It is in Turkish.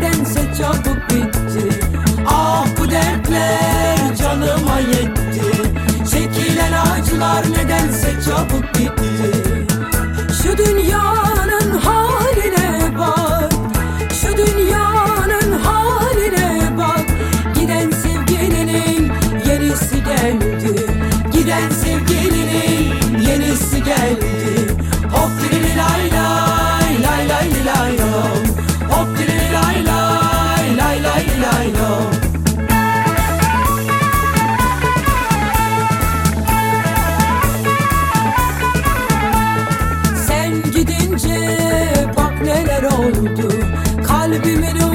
nedense çabuk bitti. Ah bu dertler canıma yetti. Çekilen acılar nedense çabuk bitti. primeiro